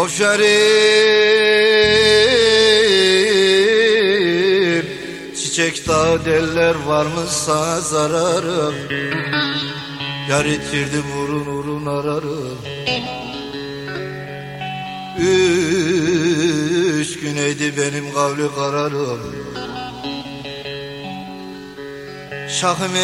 O şerif Çiçek deller var mı sana zararım. Yar itirdim urun urun ararım. Üç güneydi benim kavli kararım. Şahım